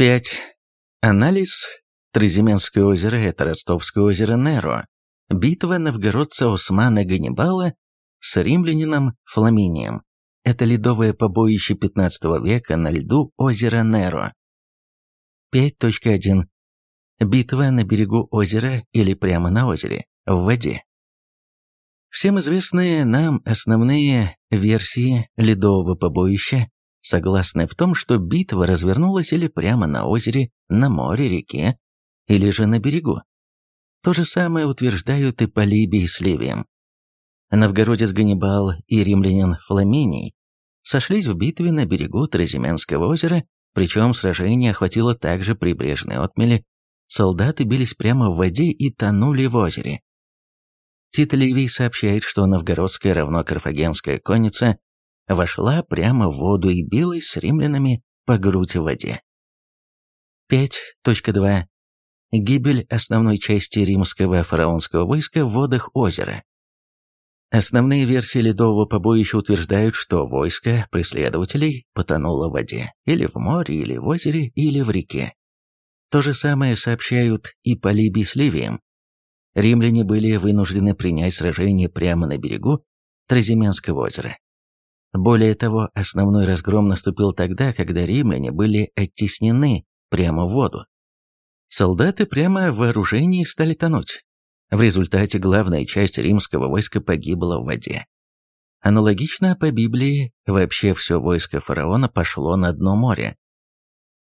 5. Анализ. Тразименское озеро – это Ростовское озеро Неро. Битва новгородца Османа Ганнибала с римлянином Фламинием. Это ледовое побоище 15 века на льду озера Неро. 5.1. Битва на берегу озера или прямо на озере, в воде. Всем известные нам основные версии ледового побоища согласны в том, что битва развернулась или прямо на озере, на море, реке, или же на берегу. То же самое утверждают и Полибий с Ливием. Новгородец Ганнибал и римлянин Фламиний сошлись в битве на берегу Тразименского озера, причем сражение охватило также прибрежные отмели, солдаты бились прямо в воде и тонули в озере. Тит Ливий сообщает, что новгородская равно карфагенская конница вошла прямо в воду и билась с римлянами по грудь в воде. 5.2. Гибель основной части римского фараонского войска в водах озера. Основные версии ледового побоища утверждают, что войско преследователей потонуло в воде, или в море, или в озере, или в реке. То же самое сообщают и Полибий с Ливием. Римляне были вынуждены принять сражение прямо на берегу Тразименского озера. Более того, основной разгром наступил тогда, когда римляне были оттеснены прямо в воду. Солдаты прямо в вооружении стали тонуть. В результате главная часть римского войска погибла в воде. Аналогично по Библии вообще все войско фараона пошло на дно моря.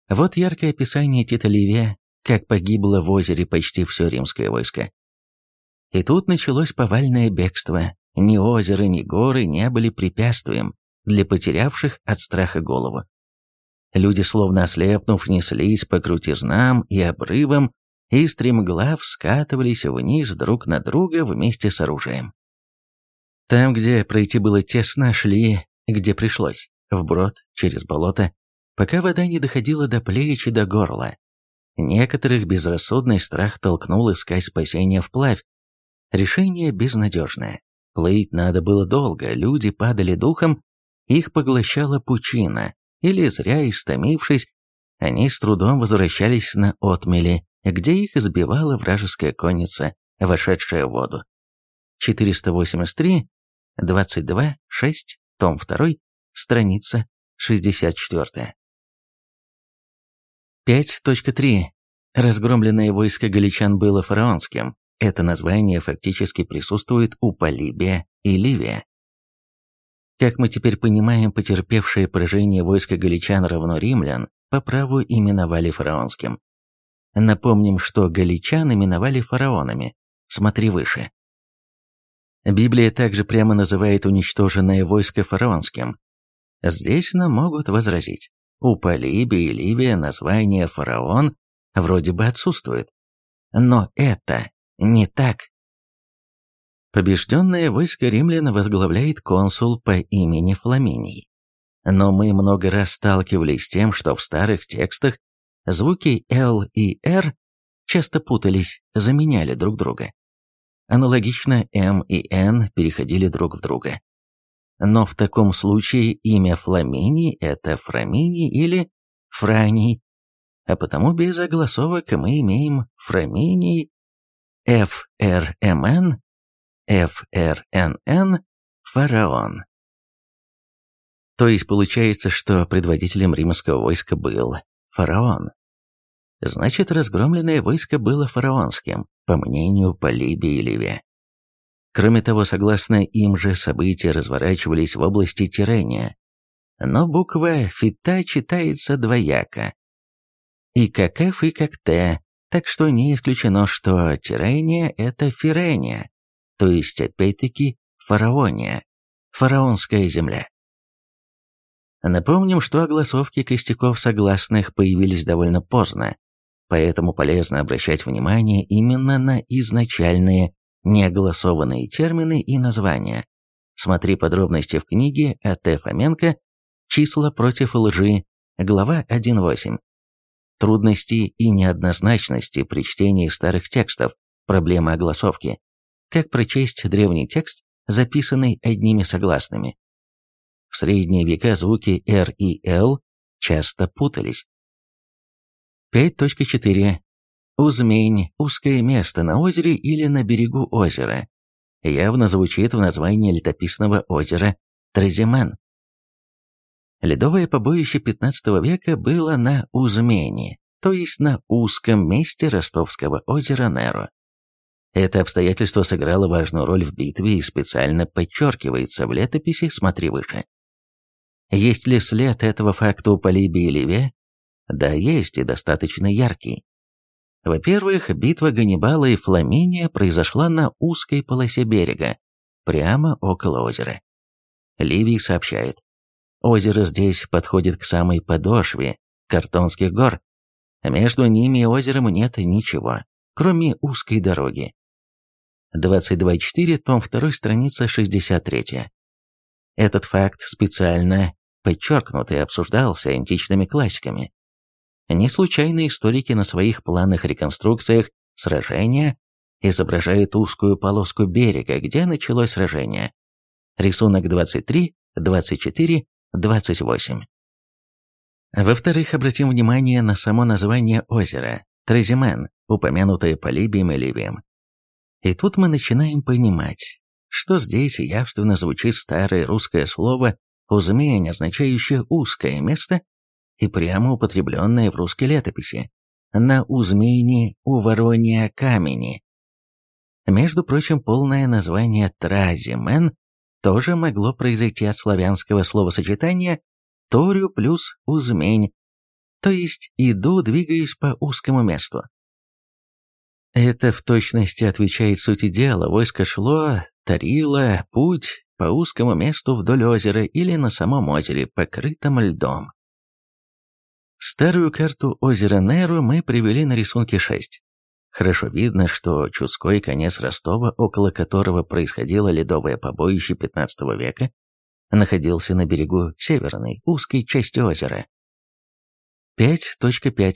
Вот яркое описание Тита Ливия, как погибло в озере почти все римское войско. И тут началось повальное бегство. Ни озеро, ни горы не были препятствием для потерявших от страха голову. Люди, словно ослепнув, неслись по крутизнам и обрывам, и стремглав скатывались вниз друг на друга вместе с оружием. Там, где пройти было тесно, шли, где пришлось, вброд, через болото, пока вода не доходила до плеч и до горла. Некоторых безрассудный страх толкнул искать спасения вплавь. Решение безнадежное. Плыть надо было долго, люди падали духом, их поглощала пучина, или, зря истомившись, они с трудом возвращались на отмели, где их избивала вражеская конница, вошедшая в воду. 483, 22, 6, том 2, страница 64. 5.3. Разгромленное войско галичан было фараонским. Это название фактически присутствует у Полибия и Ливия. Как мы теперь понимаем, потерпевшие поражение войска галичан равно римлян по праву именовали фараонским. Напомним, что галичан именовали фараонами. Смотри выше. Библия также прямо называет уничтоженное войско фараонским. Здесь нам могут возразить. У Полибия и Ливия название «фараон» вроде бы отсутствует. Но это не так. Побежденное войско римлян возглавляет консул по имени Фламиний. Но мы много раз сталкивались с тем, что в старых текстах звуки «л» и «р» часто путались, заменяли друг друга. Аналогично «м» и «н» переходили друг в друга. Но в таком случае имя Фламиний – это Фраминий или Франий, а потому без огласовок мы имеем Фраминий, ФРМН ФРНН «Фараон». То есть получается, что предводителем римского войска был фараон. Значит, разгромленное войско было фараонским, по мнению Полибия и Ливия. Кроме того, согласно им же, события разворачивались в области Тирения. Но буква «фита» читается двояко. И как «ф», и как «т», так что не исключено, что Тирения – это Фирения то есть опять-таки фараония, фараонская земля. Напомним, что огласовки костяков согласных появились довольно поздно, поэтому полезно обращать внимание именно на изначальные неогласованные термины и названия. Смотри подробности в книге А.Т. Фоменко «Числа против лжи», глава 1.8. Трудности и неоднозначности при чтении старых текстов, проблемы огласовки как прочесть древний текст, записанный одними согласными. В средние века звуки «р» и «л» часто путались. 5.4. Узмень – узкое место на озере или на берегу озера. Явно звучит в названии летописного озера Тразимен. Ледовое побоище XV века было на Узмени, то есть на узком месте ростовского озера Неро. Это обстоятельство сыграло важную роль в битве и специально подчеркивается в летописи «Смотри выше». Есть ли след этого факта у Полибии и Ливе? Да, есть, и достаточно яркий. Во-первых, битва Ганнибала и Фламиния произошла на узкой полосе берега, прямо около озера. Ливий сообщает, Озеро здесь подходит к самой подошве Картонских гор. Между ними и озером нет ничего, кроме узкой дороги. 22.4, том 2, страница 63. Этот факт специально подчеркнут и обсуждался античными классиками. Не случайно историки на своих планах реконструкциях сражения изображают узкую полоску берега, где началось сражение. Рисунок 23, 24 28. Во-вторых, обратим внимание на само название озера – Тразимен, упомянутое Полибием и Ливием. И тут мы начинаем понимать, что здесь явственно звучит старое русское слово «узмень», означающее «узкое место» и прямо употребленное в русской летописи «на узмени у Воронья камени». Между прочим, полное название «Тразимен» тоже могло произойти от славянского словосочетания «торю» плюс «узмень», то есть «иду, двигаюсь по узкому месту». Это в точности отвечает сути дела. Войско шло, тарило, путь по узкому месту вдоль озера или на самом озере, покрытом льдом. Старую карту озера Неру мы привели на рисунке 6. Хорошо видно, что Чудской конец Ростова, около которого происходило ледовое побоище XV века, находился на берегу северной, узкой части озера. 5.5.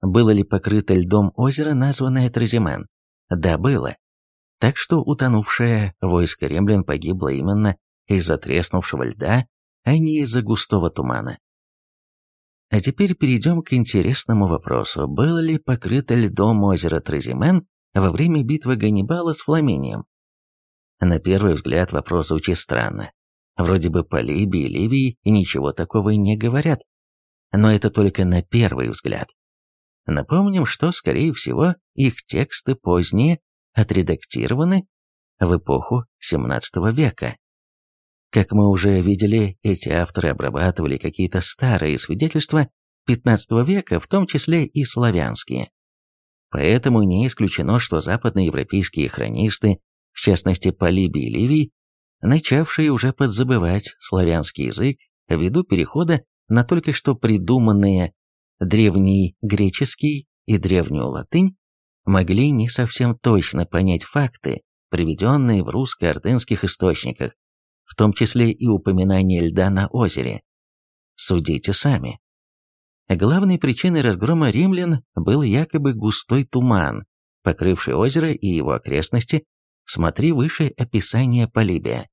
Было ли покрыто льдом озеро, названное Тразимен? Да, было. Так что утонувшее войско римлян погибло именно из-за треснувшего льда, а не из-за густого тумана. А теперь перейдем к интересному вопросу. Было ли покрыто льдом озеро Тразимен во время битвы Ганнибала с Фламинием? На первый взгляд вопрос звучит странно. Вроде бы по Либии и Ливии ничего такого не говорят. Но это только на первый взгляд. Напомним, что, скорее всего, их тексты поздние отредактированы в эпоху XVII века. Как мы уже видели, эти авторы обрабатывали какие-то старые свидетельства XV века, в том числе и славянские. Поэтому не исключено, что западноевропейские хронисты, в частности Полибий и Ливий, начавшие уже подзабывать славянский язык ввиду перехода на только что придуманные древний греческий и древнюю латынь, могли не совсем точно понять факты, приведенные в русско-ордынских источниках, в том числе и упоминание льда на озере. Судите сами. Главной причиной разгрома римлян был якобы густой туман, покрывший озеро и его окрестности, смотри выше описание Полибия.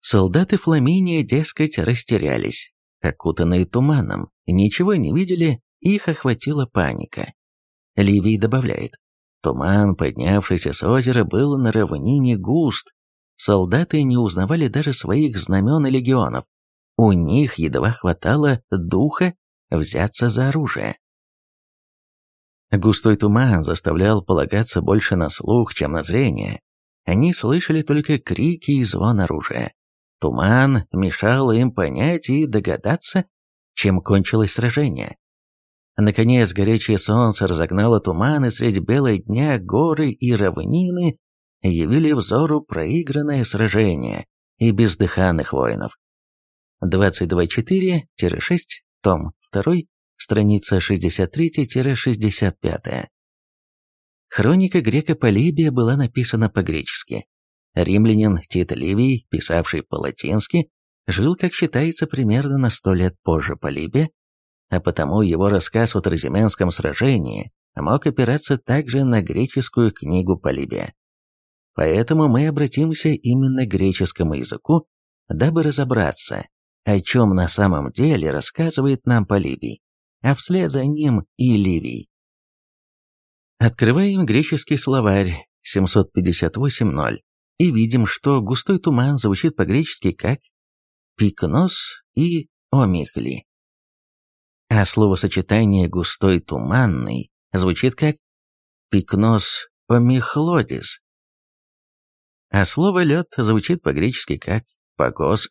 Солдаты Фламиния, дескать, растерялись, окутанные туманом, ничего не видели, их охватила паника. Ливий добавляет, туман, поднявшийся с озера, был на равнине густ, солдаты не узнавали даже своих знамен и легионов. У них едва хватало духа взяться за оружие. Густой туман заставлял полагаться больше на слух, чем на зрение. Они слышали только крики и звон оружия. Туман мешал им понять и догадаться, чем кончилось сражение. Наконец, горячее солнце разогнало туман, и средь бела дня горы и равнины явили взору проигранное сражение и бездыханных воинов. 22.4-6, том 2, страница 63-65. Хроника грека Полибия была написана по-гречески. Римлянин Тит Ливий, писавший по-латински, жил, как считается, примерно на сто лет позже Полибия, а потому его рассказ о Тразименском сражении мог опираться также на греческую книгу Полибия. Поэтому мы обратимся именно к греческому языку, дабы разобраться, о чем на самом деле рассказывает нам Полибий. а вслед за ним и Ливий. Открываем греческий словарь 758.0 и видим, что густой туман звучит по-гречески как «пикнос» и «омихли». А словосочетание «густой туманный» звучит как «пикнос омихлодис». А слово «лед» звучит по-гречески как «погоз».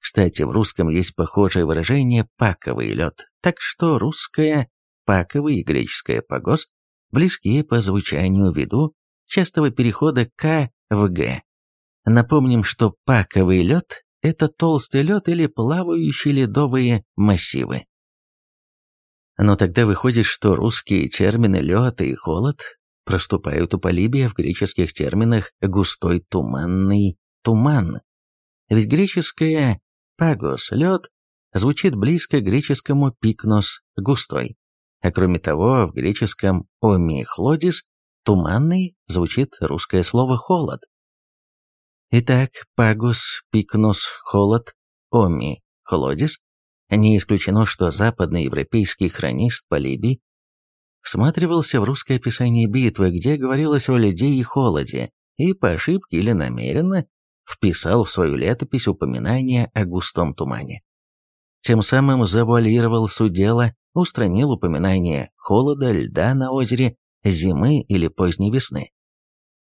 Кстати, в русском есть похожее выражение «паковый лед», так что русское «паковый» и греческое «погоз» близки по звучанию ввиду частого перехода «к» в «г». Напомним, что паковый лед – это толстый лед или плавающие ледовые массивы. Но тогда выходит, что русские термины «лед» и «холод» проступают у Полибия в греческих терминах «густой туманный туман». Ведь греческое «пагос» – лед звучит близко к греческому «пикнос» – густой. А кроме того, в греческом «омихлодис» туманный звучит русское слово «холод». Итак, пагус, пикнус, холод, оми, холодис. Не исключено, что западноевропейский хронист Полибий всматривался в русское описание битвы, где говорилось о льде и холоде, и по ошибке или намеренно вписал в свою летопись упоминание о густом тумане. Тем самым завуалировал суть дела, устранил упоминание холода, льда на озере, зимы или поздней весны.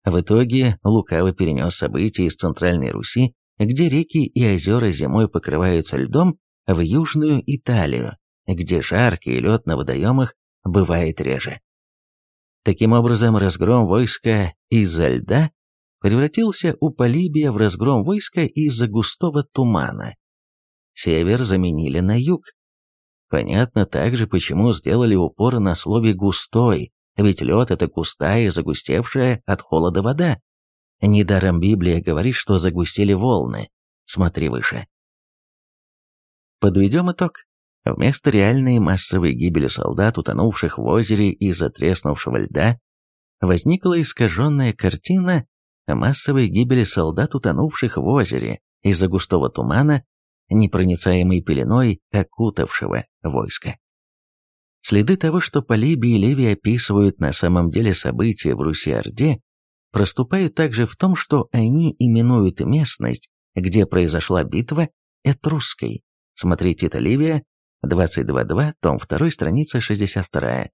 В итоге Лукаво перенес события из Центральной Руси, где реки и озера зимой покрываются льдом, в Южную Италию, где жаркий лед на водоемах бывает реже. Таким образом, разгром войска из-за льда превратился у Полибия в разгром войска из-за густого тумана. Север заменили на юг. Понятно также, почему сделали упор на слове «густой», ведь лед – это густая загустевшая от холода вода. Недаром Библия говорит, что загустели волны. Смотри выше. Подведем итог. Вместо реальной массовой гибели солдат, утонувших в озере из-за треснувшего льда, возникла искаженная картина массовой гибели солдат, утонувших в озере из-за густого тумана, непроницаемой пеленой окутавшего войска. Следы того, что Полибий и Левий описывают на самом деле события в Руси-Орде, проступают также в том, что они именуют местность, где произошла битва, Этрусской. Смотри Тита Ливия, 22.2, том 2, страница 62,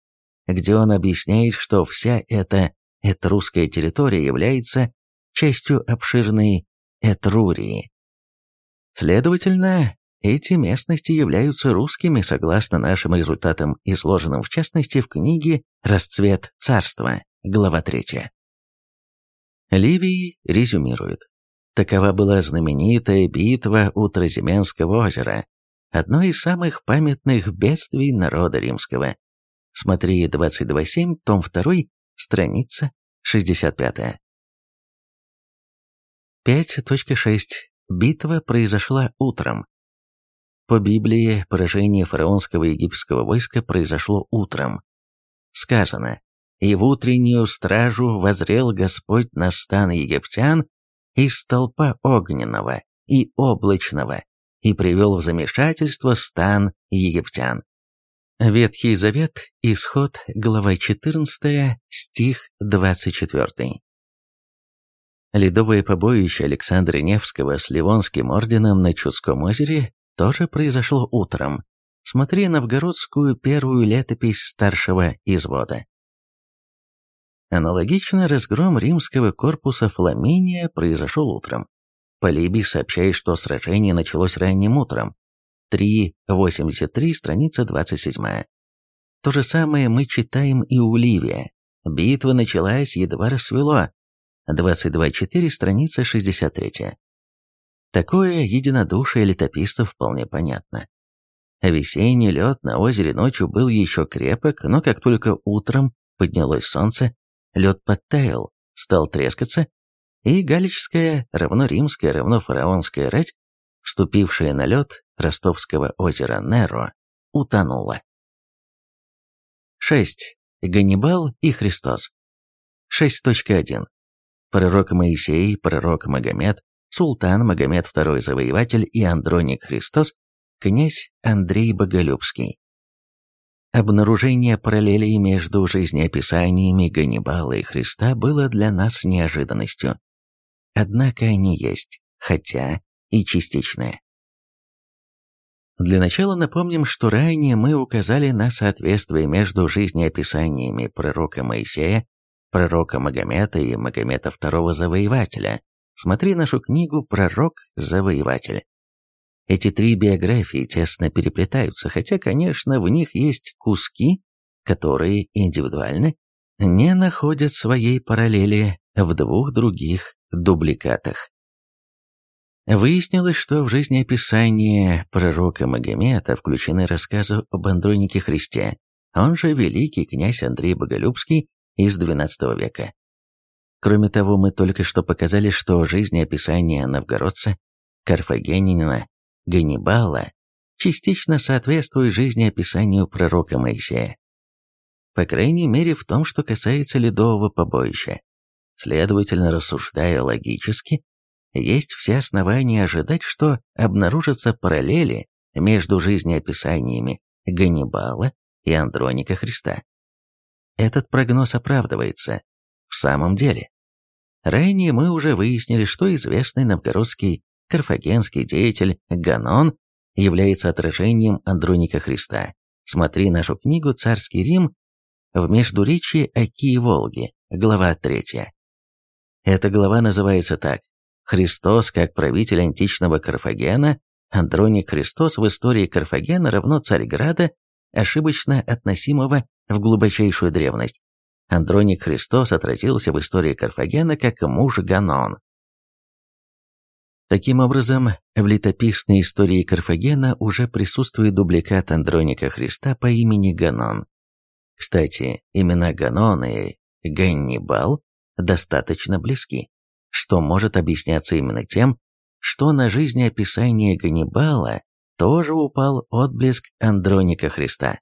где он объясняет, что вся эта этрусская территория является частью обширной Этрурии. Следовательно, эти местности являются русскими согласно нашим результатам, изложенным в частности в книге «Расцвет царства», глава 3. Ливий резюмирует. Такова была знаменитая битва у Тразименского озера, одно из самых памятных бедствий народа римского. Смотри 22.7, том 2, страница 65. 5.6. Битва произошла утром. По Библии, поражение фараонского египетского войска произошло утром. Сказано, «И в утреннюю стражу возрел Господь на стан египтян из столпа огненного и облачного, и привел в замешательство стан египтян». Ветхий Завет, Исход, глава 14, стих 24. Ледовое побоище Александра Невского с Ливонским орденом на Чудском озере тоже произошло утром. Смотри новгородскую первую летопись старшего извода. Аналогично разгром римского корпуса Фламиния произошел утром. Полибий сообщает, что сражение началось ранним утром. 3.83, страница 27. То же самое мы читаем и у Ливия. Битва началась, едва рассвело. 22.4, страница 63. Такое единодушие летописцев вполне понятно. Весенний лед на озере ночью был еще крепок, но как только утром поднялось солнце, лед подтаял, стал трескаться, и галическая, равно римская, равно фараонская рать, вступившая на лед ростовского озера Неро, утонула. 6. Ганнибал и Христос. 6.1. Пророк Моисей, пророк Магомед, султан Магомед II Завоеватель и Андроник Христос, князь Андрей Боголюбский. Обнаружение параллелей между жизнеописаниями Ганнибала и Христа было для нас неожиданностью. Однако они есть, хотя и частичные. Для начала напомним, что ранее мы указали на соответствие между жизнеописаниями пророка Моисея, пророка Магомета и Магомета II Завоевателя. Смотри нашу книгу «Пророк-завоеватель». Эти три биографии тесно переплетаются, хотя, конечно, в них есть куски, которые индивидуально не находят своей параллели в двух других дубликатах. Выяснилось, что в жизнеописание пророка Магомета включены рассказы об Андронике Христе, он же великий князь Андрей Боголюбский из XII века. Кроме того, мы только что показали, что жизнеописание новгородца, карфагенянина, Ганнибала частично соответствует жизнеописанию пророка Моисея. По крайней мере, в том, что касается ледового побоища. Следовательно, рассуждая логически, есть все основания ожидать, что обнаружатся параллели между жизнеописаниями Ганнибала и Андроника Христа. Этот прогноз оправдывается. В самом деле. Ранее мы уже выяснили, что известный новгородский карфагенский деятель Ганон является отражением Андроника Христа. Смотри нашу книгу «Царский Рим» в междуречии Оки и Волги, глава 3. Эта глава называется так Христос как правитель античного Карфагена, Андроник Христос в истории Карфагена равно Царьграда, ошибочно относимого в глубочайшую древность. Андроник Христос отразился в истории Карфагена как муж Ганон. Таким образом, в летописной истории Карфагена уже присутствует дубликат Андроника Христа по имени Ганон. Кстати, имена Ганон и Ганнибал достаточно близки что может объясняться именно тем, что на жизнеописание Ганнибала тоже упал отблеск Андроника Христа.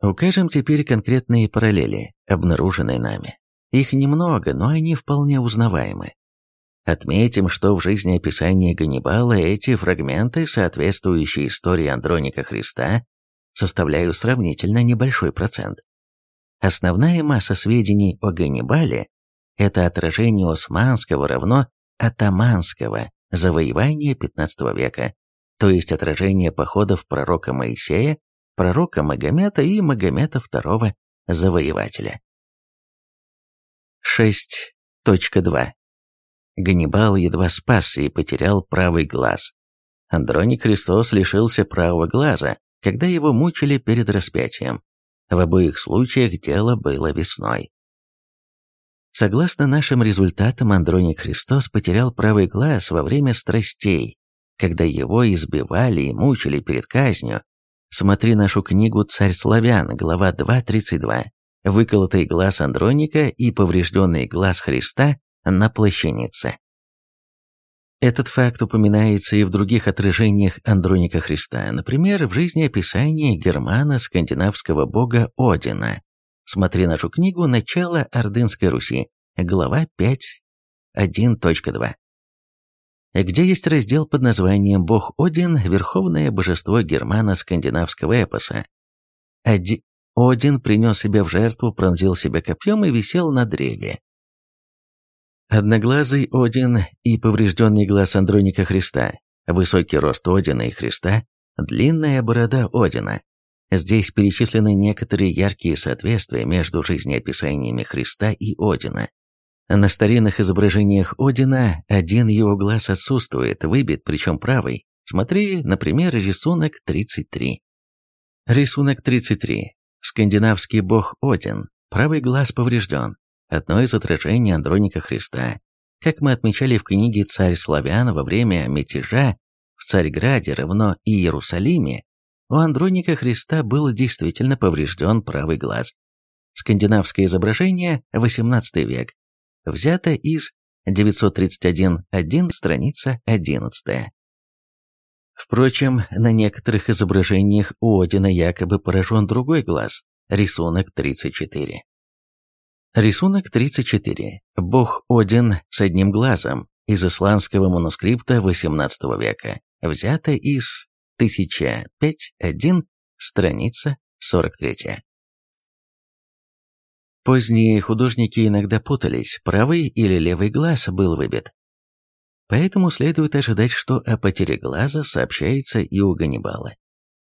Укажем теперь конкретные параллели, обнаруженные нами. Их немного, но они вполне узнаваемы. Отметим, что в жизнеописании Ганнибала эти фрагменты, соответствующие истории Андроника Христа, составляют сравнительно небольшой процент. Основная масса сведений о Ганнибале это отражение османского равно атаманского завоевания XV века, то есть отражение походов пророка Моисея, пророка Магомета и Магомета II завоевателя. 6.2. Ганнибал едва спасся и потерял правый глаз. Андроник Христос лишился правого глаза, когда его мучили перед распятием. В обоих случаях дело было весной. Согласно нашим результатам, Андроник Христос потерял правый глаз во время страстей, когда его избивали и мучили перед казнью. Смотри нашу книгу «Царь славян», глава 2.32. Выколотый глаз Андроника и поврежденный глаз Христа на плащанице. Этот факт упоминается и в других отражениях Андроника Христа, например, в жизнеописании германа скандинавского бога Одина, Смотри нашу книгу «Начало Ордынской Руси», глава 5, 1.2 где есть раздел под названием «Бог Один, верховное божество германо-скандинавского эпоса». Оди... Один принес себя в жертву, пронзил себя копьем и висел на древе. Одноглазый Один и поврежденный глаз Андроника Христа, высокий рост Одина и Христа, длинная борода Одина, Здесь перечислены некоторые яркие соответствия между жизнеописаниями Христа и Одина. На старинных изображениях Одина один его глаз отсутствует, выбит, причем правый. Смотри, например, рисунок 33. Рисунок 33. Скандинавский бог Один. Правый глаз поврежден. Одно из отражений Андроника Христа. Как мы отмечали в книге «Царь славян» во время мятежа в Царьграде равно и Иерусалиме, у Андроника Христа был действительно поврежден правый глаз. Скандинавское изображение, XVIII век, взято из 931.1, страница 11. Впрочем, на некоторых изображениях у Одина якобы поражен другой глаз, рисунок 34. Рисунок 34. Бог Один с одним глазом из исландского манускрипта XVIII века, взято из 1005.1, страница 43. Поздние художники иногда путались, правый или левый глаз был выбит. Поэтому следует ожидать, что о потере глаза сообщается и у Ганнибала.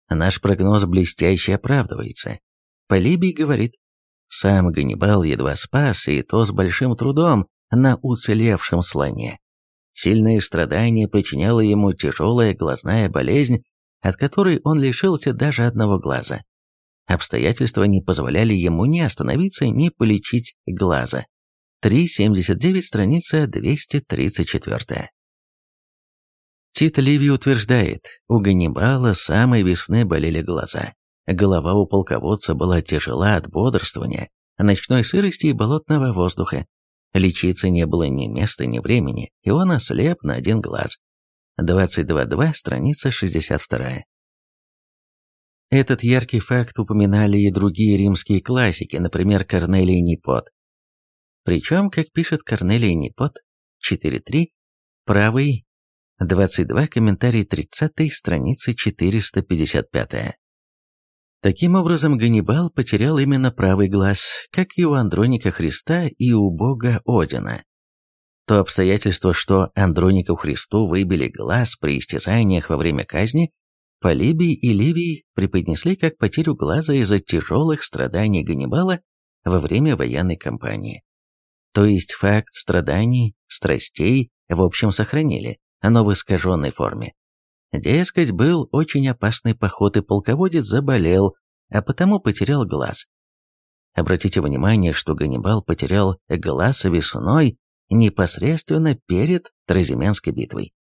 Наш прогноз блестяще оправдывается. Полибий говорит, сам Ганнибал едва спас, и то с большим трудом, на уцелевшем слоне. Сильные страдания причиняла ему тяжелая глазная болезнь, от которой он лишился даже одного глаза. Обстоятельства не позволяли ему ни остановиться, ни полечить глаза. 3.79, страница 234. Тит Ливий утверждает, у Ганнибала с самой весны болели глаза. Голова у полководца была тяжела от бодрствования, ночной сырости и болотного воздуха. Лечиться не было ни места, ни времени, и он ослеп на один глаз. 22.2, страница 62. Этот яркий факт упоминали и другие римские классики, например, Корнелий Непот. Причем, как пишет Корнелий Непот, 4.3, правый, 22, комментарий 30, страница 455. Таким образом, Ганнибал потерял именно правый глаз, как и у Андроника Христа и у бога Одина. То обстоятельство, что Андронику Христу выбили глаз при истязаниях во время казни, Полибий и Ливий преподнесли как потерю глаза из-за тяжелых страданий Ганнибала во время военной кампании. То есть факт страданий, страстей в общем сохранили, но в искаженной форме. Дескать, был очень опасный поход, и полководец заболел, а потому потерял глаз. Обратите внимание, что Ганнибал потерял глаз весной непосредственно перед Тразименской битвой.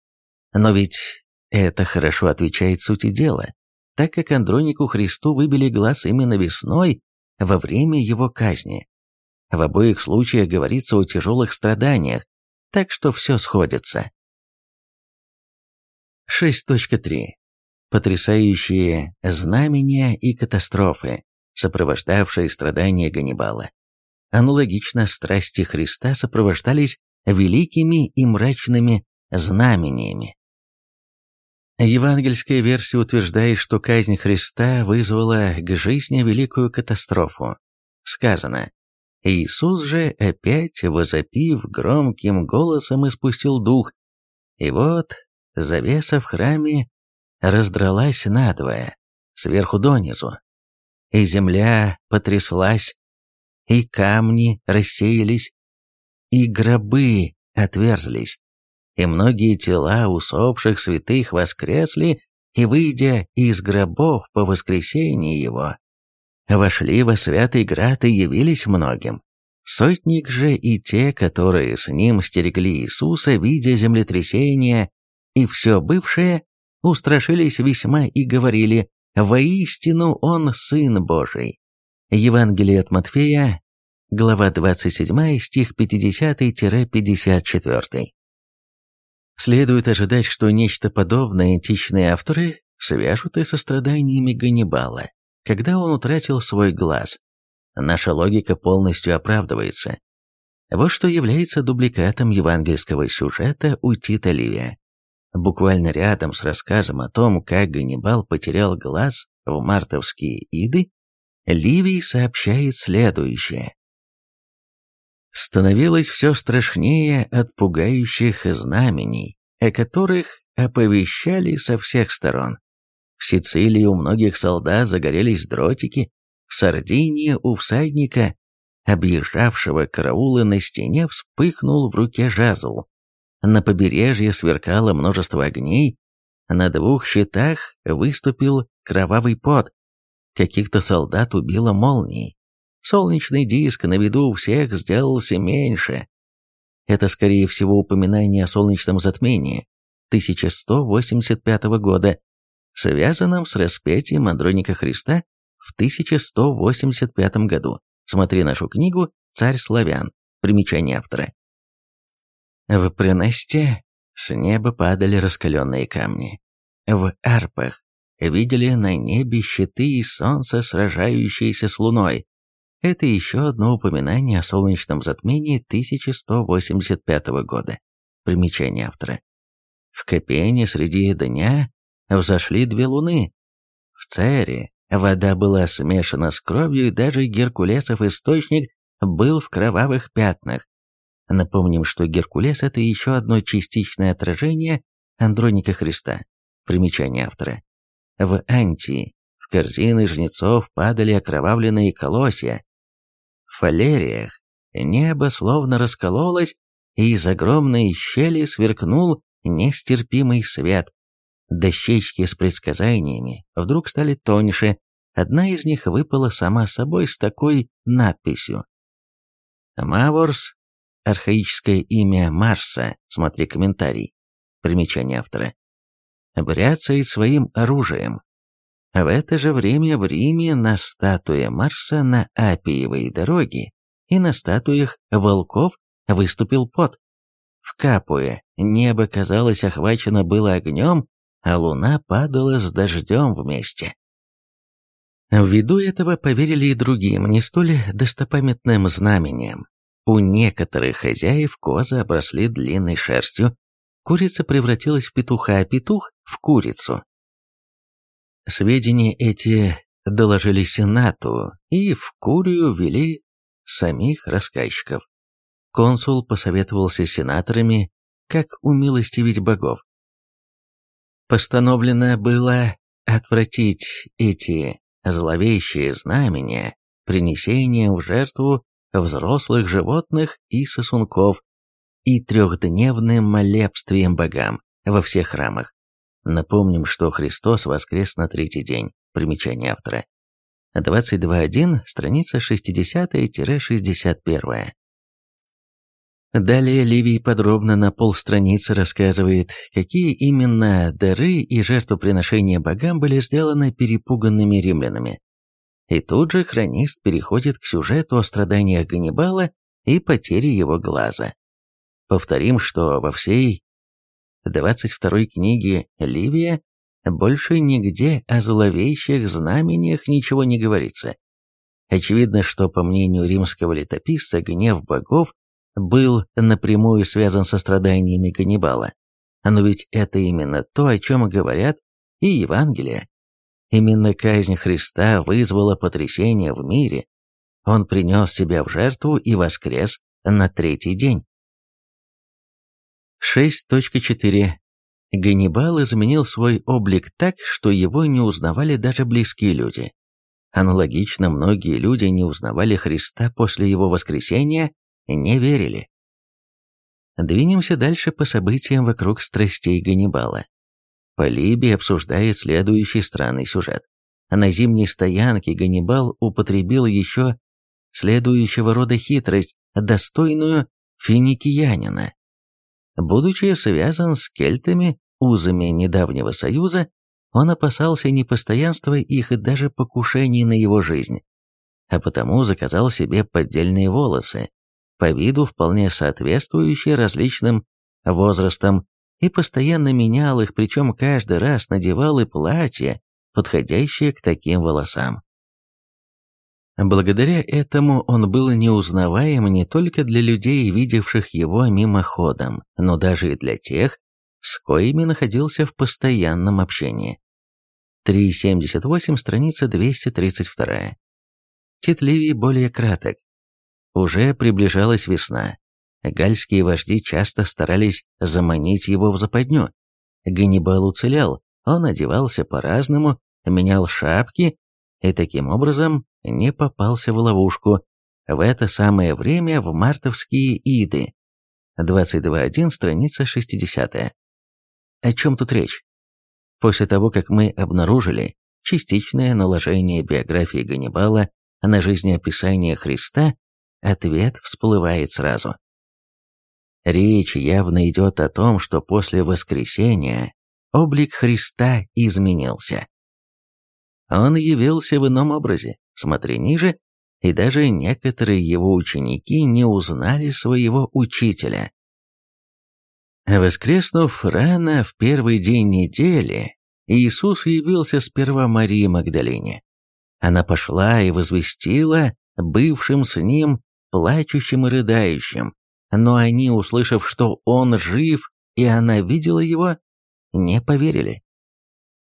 Но ведь это хорошо отвечает сути дела, так как Андронику Христу выбили глаз именно весной, во время его казни. В обоих случаях говорится о тяжелых страданиях, так что все сходится. 6.3. Потрясающие знамения и катастрофы, сопровождавшие страдания Ганнибала. Аналогично страсти Христа сопровождались великими и мрачными знамениями. Евангельская версия утверждает, что казнь Христа вызвала к жизни великую катастрофу. Сказано, Иисус же, опять возопив громким голосом, испустил дух, и вот завеса в храме раздралась надвое, сверху донизу, и земля потряслась, и камни рассеялись, и гробы отверзлись, и многие тела усопших святых воскресли, и, выйдя из гробов по воскресении его, вошли во святый град и явились многим. Сотник же и те, которые с ним стерегли Иисуса, видя землетрясение и все бывшее, устрашились весьма и говорили «Воистину он Сын Божий». Евангелие от Матфея, глава 27, стих 50-54. Следует ожидать, что нечто подобное античные авторы свяжут и со страданиями Ганнибала, когда он утратил свой глаз. Наша логика полностью оправдывается. Вот что является дубликатом евангельского сюжета у Тита Ливия. Буквально рядом с рассказом о том, как Ганнибал потерял глаз в мартовские иды, Ливий сообщает следующее. Становилось все страшнее от пугающих знамений, о которых оповещали со всех сторон. В Сицилии у многих солдат загорелись дротики, в Сардинии у всадника, объезжавшего караулы на стене, вспыхнул в руке жазл. На побережье сверкало множество огней, на двух щитах выступил кровавый пот. Каких-то солдат убило молнией. Солнечный диск на виду у всех сделался меньше. Это, скорее всего, упоминание о солнечном затмении 1185 года, связанном с распятием Андроника Христа в 1185 году. Смотри нашу книгу «Царь славян». Примечание автора. В Пренесте с неба падали раскаленные камни. В Арпах видели на небе щиты и солнце, сражающиеся с луной. Это еще одно упоминание о солнечном затмении 1185 года. Примечание автора. В Копене среди дня взошли две луны. В Цере вода была смешана с кровью, и даже Геркулесов источник был в кровавых пятнах. Напомним, что Геркулес – это еще одно частичное отражение Андроника Христа. Примечание автора. В Антии в корзины жнецов падали окровавленные колосья. В фалериях небо словно раскололось, и из огромной щели сверкнул нестерпимый свет. Дощечки с предсказаниями вдруг стали тоньше, одна из них выпала сама собой с такой надписью. «Маворс» — архаическое имя Марса, смотри комментарий, примечание автора, бряцает своим оружием. В это же время в Риме на статуе Марса на Апиевой дороге и на статуях волков выступил пот. В Капуе небо, казалось, охвачено было огнем, а луна падала с дождем вместе. Ввиду этого поверили и другим, не столь достопамятным знамениям. У некоторых хозяев козы обросли длинной шерстью, курица превратилась в петуха, а петух – в курицу. Сведения эти доложили Сенату, и в Курию ввели самих рассказчиков. Консул посоветовался с сенаторами, как умилостивить богов. Постановлено было отвратить эти зловещие знамения принесением в жертву взрослых животных и сосунков и трехдневным молебствием богам во всех храмах. Напомним, что Христос воскрес на третий день. Примечание автора. 22.1, страница 60-61. Далее Ливий подробно на полстраницы рассказывает, какие именно дары и жертвоприношения богам были сделаны перепуганными римлянами. И тут же хронист переходит к сюжету о страданиях Ганнибала и потере его глаза. Повторим, что во всей 22 книге Ливия больше нигде о зловещих знамениях ничего не говорится. Очевидно, что, по мнению римского летописца, гнев богов был напрямую связан со страданиями Ганнибала. Но ведь это именно то, о чем говорят и Евангелие. Именно казнь Христа вызвала потрясение в мире. Он принес себя в жертву и воскрес на третий день. 6.4. Ганнибал изменил свой облик так, что его не узнавали даже близкие люди. Аналогично, многие люди не узнавали Христа после его воскресения не верили. Двинемся дальше по событиям вокруг страстей Ганнибала. Полибий обсуждает следующий странный сюжет. На зимней стоянке Ганнибал употребил еще следующего рода хитрость, достойную финикиянина. Будучи связан с кельтами узами недавнего союза, он опасался непостоянства их и даже покушений на его жизнь, а потому заказал себе поддельные волосы, по виду вполне соответствующие различным возрастам, и постоянно менял их, причем каждый раз надевал и платье, подходящее к таким волосам. Благодаря этому он был неузнаваем не только для людей, видевших его мимоходом, но даже и для тех, с коими находился в постоянном общении. 3.78, страница 232. Тит Ливий более краток, уже приближалась весна. Гальские вожди часто старались заманить его в западню. Ганнибал уцелел, он одевался по-разному, менял шапки и таким образом не попался в ловушку. В это самое время в мартовские иды. 22.1, страница 60. О чем тут речь? После того, как мы обнаружили частичное наложение биографии Ганнибала на жизнеописание Христа, Ответ всплывает сразу. Речь явно идет о том, что после воскресения облик Христа изменился. Он явился в ином образе, смотри ниже, и даже некоторые его ученики не узнали своего учителя. Воскреснув рано в первый день недели, Иисус явился сперва Марии Магдалине. Она пошла и возвестила бывшим с ним плачущим и рыдающим, но они, услышав, что он жив и она видела его, не поверили.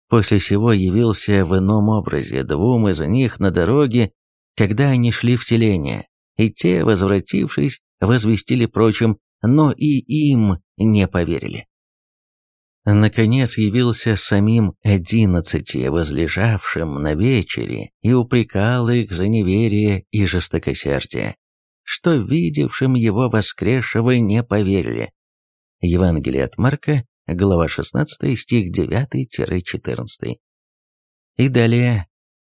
После сего явился в ином образе двум из них на дороге, когда они шли в селение, и те, возвратившись, возвестили прочим, но и им не поверили. Наконец явился самим одиннадцати, возлежавшим на вечере, и упрекал их за неверие и жестокосердие, что видевшим его воскресшего не поверили. Евангелие от Марка, глава 16, стих 9-14. И далее,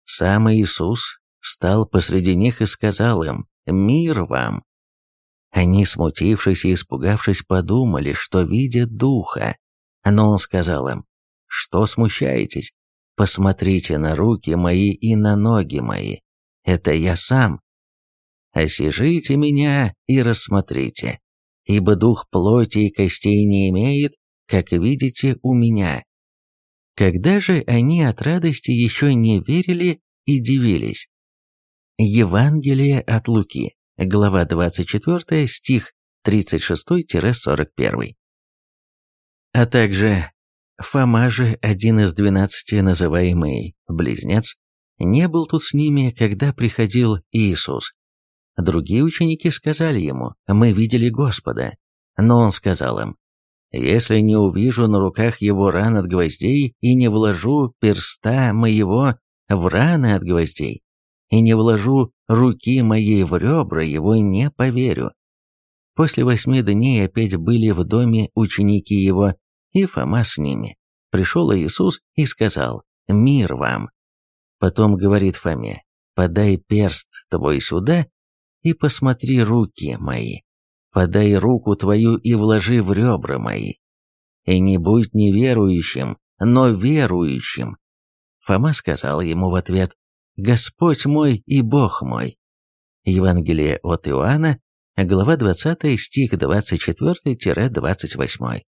сам Иисус стал посреди них и сказал им «Мир вам!» Они, смутившись и испугавшись, подумали, что видят Духа. Но он сказал им, «Что смущаетесь? Посмотрите на руки мои и на ноги мои. Это я сам. Осижите меня и рассмотрите, ибо дух плоти и костей не имеет, как видите у меня». Когда же они от радости еще не верили и дивились? Евангелие от Луки, глава 24, стих 36-41 а также Фома же, один из двенадцати, называемый Близнец, не был тут с ними, когда приходил Иисус. Другие ученики сказали ему, «Мы видели Господа». Но он сказал им, «Если не увижу на руках его ран от гвоздей и не вложу перста моего в раны от гвоздей, и не вложу руки моей в ребра, его не поверю». После восьми дней опять были в доме ученики его, и Фома с ними. Пришел Иисус и сказал «Мир вам». Потом говорит Фоме «Подай перст твой сюда и посмотри руки мои. Подай руку твою и вложи в ребра мои. И не будь неверующим, но верующим». Фома сказал ему в ответ «Господь мой и Бог мой». Евангелие от Иоанна, глава 20, стих 24-28.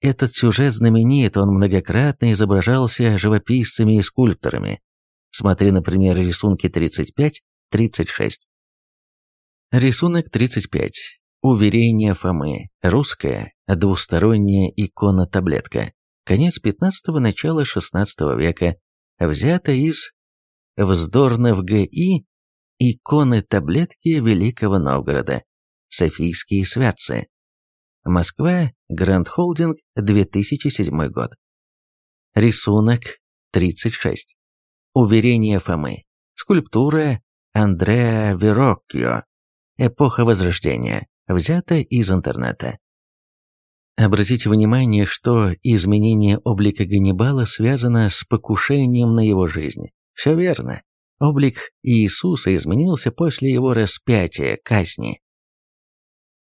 Этот сюжет знаменит, он многократно изображался живописцами и скульпторами. Смотри, например, рисунки 35-36. Рисунок 35. Уверение Фомы. Русская, двусторонняя икона-таблетка. Конец 15-го, начало 16 века. Взято из вздорно ГИ иконы-таблетки Великого Новгорода. Софийские святцы. Москва, Гранд Холдинг, 2007 год. Рисунок 36. Уверение Фомы. Скульптура Андреа Вероккио. Эпоха Возрождения. Взято из интернета. Обратите внимание, что изменение облика Ганнибала связано с покушением на его жизнь. Все верно. Облик Иисуса изменился после его распятия, казни.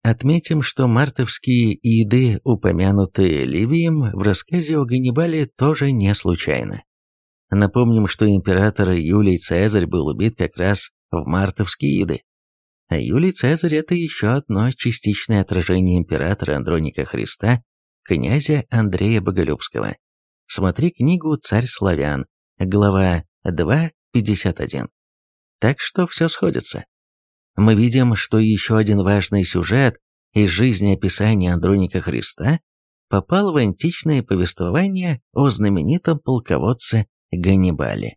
Отметим, что мартовские иды, упомянутые Ливием в рассказе о Ганнибале, тоже не случайно. Напомним, что император Юлий Цезарь был убит как раз в мартовские иды. Юлий Цезарь – это еще одно частичное отражение императора Андроника Христа, князя Андрея Боголюбского. Смотри книгу «Царь славян», глава 2.51. Так что все сходится мы видим, что еще один важный сюжет из жизни описания Андроника Христа попал в античное повествование о знаменитом полководце Ганнибале.